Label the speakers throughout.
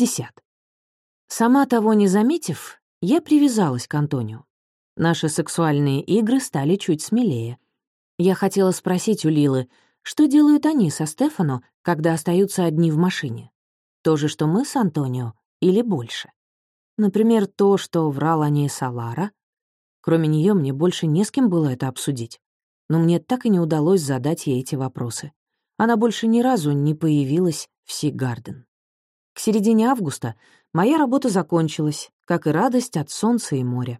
Speaker 1: 50. Сама того не заметив, я привязалась к Антонио. Наши сексуальные игры стали чуть смелее. Я хотела спросить у Лилы, что делают они со Стефано, когда остаются одни в машине? То же, что мы с Антонио, или больше? Например, то, что врал о ней Салара. Кроме нее мне больше не с кем было это обсудить. Но мне так и не удалось задать ей эти вопросы. Она больше ни разу не появилась в Си-Гарден. К середине августа моя работа закончилась, как и радость от солнца и моря.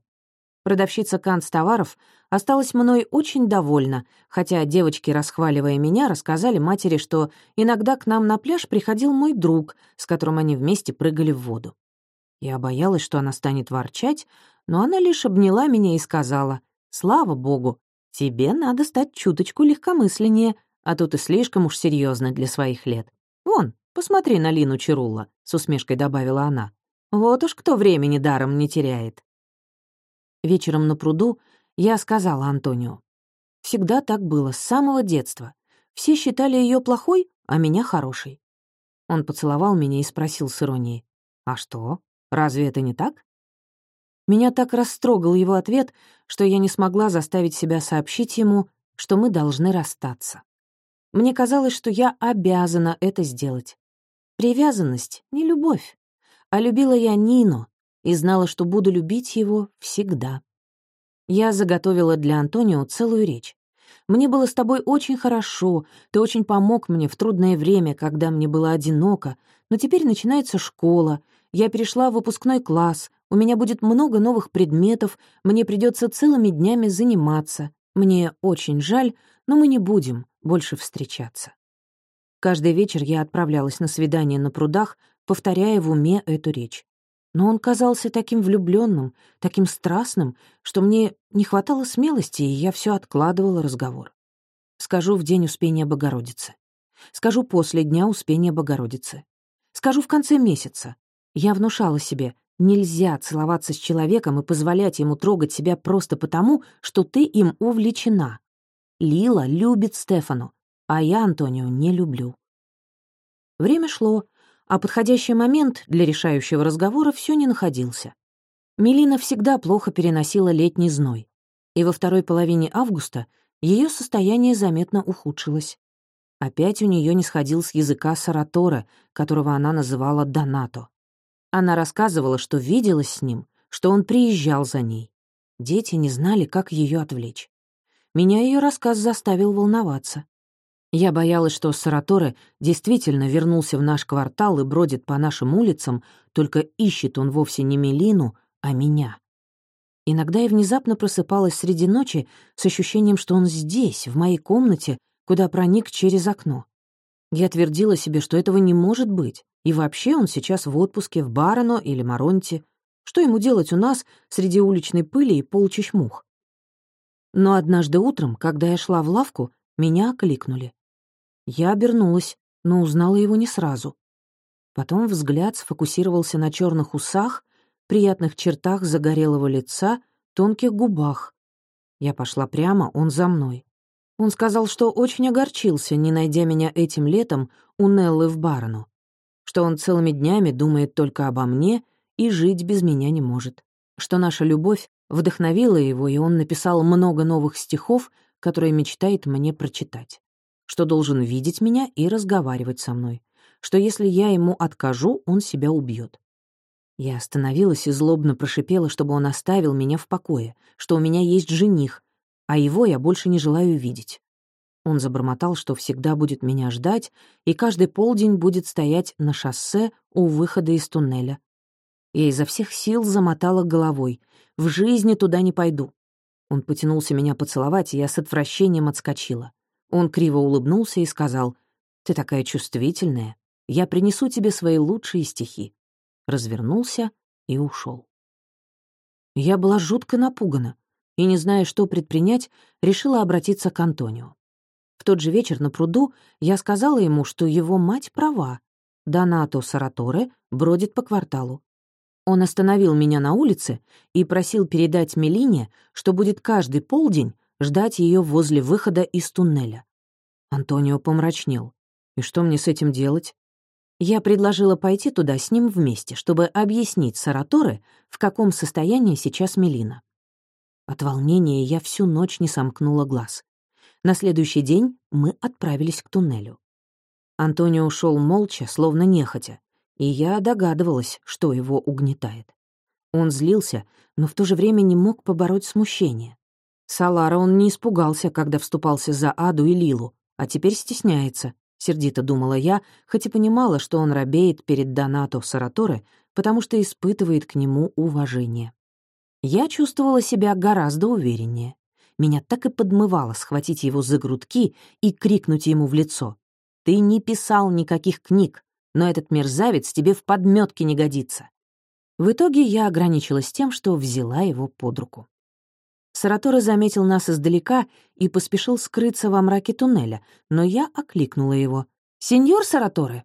Speaker 1: Продавщица канцтоваров осталась мной очень довольна, хотя девочки, расхваливая меня, рассказали матери, что иногда к нам на пляж приходил мой друг, с которым они вместе прыгали в воду. Я боялась, что она станет ворчать, но она лишь обняла меня и сказала, «Слава богу, тебе надо стать чуточку легкомысленнее, а то ты слишком уж серьезно для своих лет. Вон, посмотри на Лину Чарулла», — с усмешкой добавила она. «Вот уж кто времени даром не теряет». Вечером на пруду я сказала Антонио. Всегда так было, с самого детства. Все считали ее плохой, а меня хорошей. Он поцеловал меня и спросил с иронией. «А что? Разве это не так?» Меня так растрогал его ответ, что я не смогла заставить себя сообщить ему, что мы должны расстаться. Мне казалось, что я обязана это сделать. Привязанность — не любовь. А любила я Нино, и знала, что буду любить его всегда. Я заготовила для Антонио целую речь. «Мне было с тобой очень хорошо, ты очень помог мне в трудное время, когда мне было одиноко, но теперь начинается школа, я перешла в выпускной класс, у меня будет много новых предметов, мне придется целыми днями заниматься. Мне очень жаль, но мы не будем больше встречаться». Каждый вечер я отправлялась на свидание на прудах, повторяя в уме эту речь. Но он казался таким влюбленным, таким страстным, что мне не хватало смелости, и я все откладывала разговор. Скажу в день Успения Богородицы. Скажу после Дня Успения Богородицы. Скажу в конце месяца. Я внушала себе, нельзя целоваться с человеком и позволять ему трогать себя просто потому, что ты им увлечена. Лила любит Стефану, а я Антонио не люблю. Время шло, а подходящий момент для решающего разговора все не находился. Мелина всегда плохо переносила летний зной, и во второй половине августа ее состояние заметно ухудшилось. Опять у нее не сходил с языка Саратора, которого она называла Донато. Она рассказывала, что виделась с ним, что он приезжал за ней. Дети не знали, как ее отвлечь. Меня ее рассказ заставил волноваться. Я боялась, что Сараторе действительно вернулся в наш квартал и бродит по нашим улицам, только ищет он вовсе не Мелину, а меня. Иногда я внезапно просыпалась среди ночи с ощущением, что он здесь, в моей комнате, куда проник через окно. Я твердила себе, что этого не может быть, и вообще он сейчас в отпуске в Барано или Маронте. Что ему делать у нас среди уличной пыли и полчищ мух? Но однажды утром, когда я шла в лавку, меня окликнули. Я обернулась, но узнала его не сразу. Потом взгляд сфокусировался на черных усах, приятных чертах загорелого лица, тонких губах. Я пошла прямо, он за мной. Он сказал, что очень огорчился, не найдя меня этим летом у Неллы в Барону, что он целыми днями думает только обо мне и жить без меня не может, что наша любовь вдохновила его, и он написал много новых стихов, которые мечтает мне прочитать что должен видеть меня и разговаривать со мной, что если я ему откажу, он себя убьет. Я остановилась и злобно прошипела, чтобы он оставил меня в покое, что у меня есть жених, а его я больше не желаю видеть. Он забормотал, что всегда будет меня ждать и каждый полдень будет стоять на шоссе у выхода из туннеля. Я изо всех сил замотала головой. В жизни туда не пойду. Он потянулся меня поцеловать, и я с отвращением отскочила. Он криво улыбнулся и сказал, «Ты такая чувствительная. Я принесу тебе свои лучшие стихи». Развернулся и ушел. Я была жутко напугана и, не зная, что предпринять, решила обратиться к Антонио. В тот же вечер на пруду я сказала ему, что его мать права. Донато Сараторе бродит по кварталу. Он остановил меня на улице и просил передать Мелине, что будет каждый полдень ждать ее возле выхода из туннеля. Антонио помрачнел. «И что мне с этим делать?» Я предложила пойти туда с ним вместе, чтобы объяснить Сараторе, в каком состоянии сейчас Мелина. От волнения я всю ночь не сомкнула глаз. На следующий день мы отправились к туннелю. Антонио ушел молча, словно нехотя, и я догадывалась, что его угнетает. Он злился, но в то же время не мог побороть смущение. Салара он не испугался, когда вступался за Аду и Лилу, а теперь стесняется, — сердито думала я, хоть и понимала, что он робеет перед Донато Сараторе, потому что испытывает к нему уважение. Я чувствовала себя гораздо увереннее. Меня так и подмывало схватить его за грудки и крикнуть ему в лицо. «Ты не писал никаких книг, но этот мерзавец тебе в подметке не годится». В итоге я ограничилась тем, что взяла его под руку. Сараторе заметил нас издалека и поспешил скрыться во мраке туннеля, но я окликнула его. «Сеньор Сараторе?»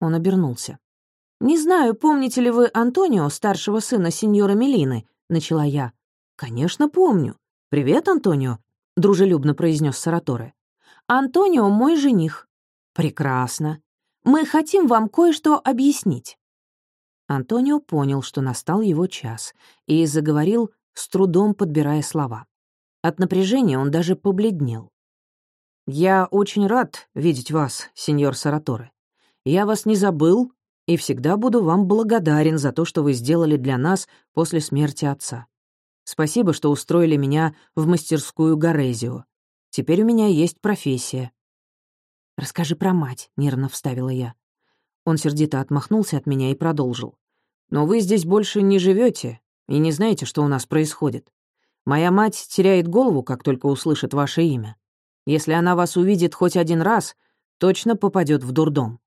Speaker 1: Он обернулся. «Не знаю, помните ли вы Антонио, старшего сына сеньора Мелины?» — начала я. «Конечно, помню. Привет, Антонио», — дружелюбно произнес Сараторе. «Антонио — мой жених». «Прекрасно. Мы хотим вам кое-что объяснить». Антонио понял, что настал его час, и заговорил, с трудом подбирая слова. От напряжения он даже побледнел. «Я очень рад видеть вас, сеньор Сараторе. Я вас не забыл и всегда буду вам благодарен за то, что вы сделали для нас после смерти отца. Спасибо, что устроили меня в мастерскую Горезио. Теперь у меня есть профессия». «Расскажи про мать», — нервно вставила я. Он сердито отмахнулся от меня и продолжил. «Но вы здесь больше не живете и не знаете, что у нас происходит. Моя мать теряет голову, как только услышит ваше имя. Если она вас увидит хоть один раз, точно попадет в дурдом».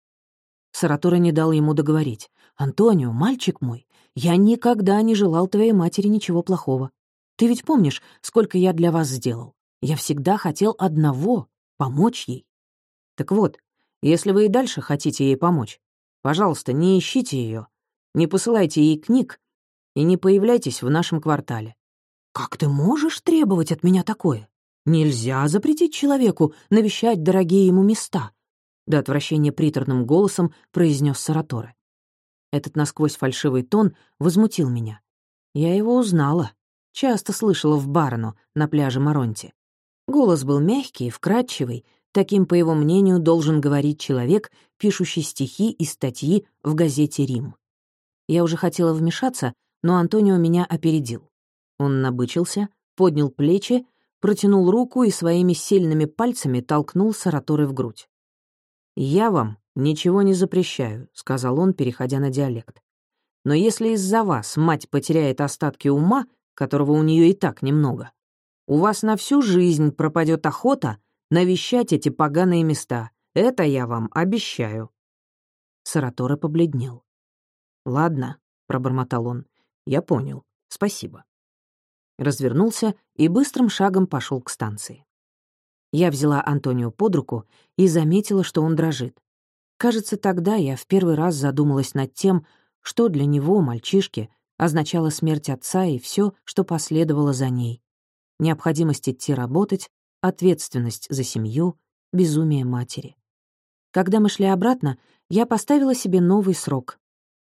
Speaker 1: Саратора не дал ему договорить. «Антонио, мальчик мой, я никогда не желал твоей матери ничего плохого. Ты ведь помнишь, сколько я для вас сделал? Я всегда хотел одного — помочь ей. Так вот, если вы и дальше хотите ей помочь, пожалуйста, не ищите ее, не посылайте ей книг и не появляйтесь в нашем квартале. Как ты можешь требовать от меня такое? Нельзя запретить человеку навещать дорогие ему места, до отвращения приторным голосом произнес Сараторе. Этот насквозь фальшивый тон возмутил меня. Я его узнала. Часто слышала в Барну на пляже Маронти. Голос был мягкий, вкрадчивый, таким, по его мнению, должен говорить человек, пишущий стихи и статьи в газете «Рим». Я уже хотела вмешаться, но Антонио меня опередил. Он набычился, поднял плечи, протянул руку и своими сильными пальцами толкнул Сараторы в грудь. «Я вам ничего не запрещаю», — сказал он, переходя на диалект. «Но если из-за вас мать потеряет остатки ума, которого у нее и так немного, у вас на всю жизнь пропадет охота навещать эти поганые места. Это я вам обещаю». Сараторе побледнел. «Ладно», — пробормотал он, — «я понял. Спасибо». Развернулся и быстрым шагом пошел к станции. Я взяла Антонио под руку и заметила, что он дрожит. Кажется, тогда я в первый раз задумалась над тем, что для него, мальчишки, означала смерть отца и все, что последовало за ней. Необходимость идти работать, ответственность за семью, безумие матери. Когда мы шли обратно, я поставила себе новый срок.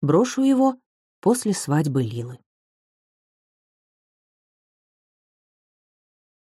Speaker 1: Брошу его после свадьбы Лилы.